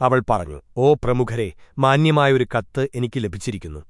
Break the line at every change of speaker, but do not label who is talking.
അവൾ പറഞ്ഞു ഓ പ്രമുഖരെ മാന്യമായൊരു കത്ത് എനിക്ക് ലഭിച്ചിരിക്കുന്നു.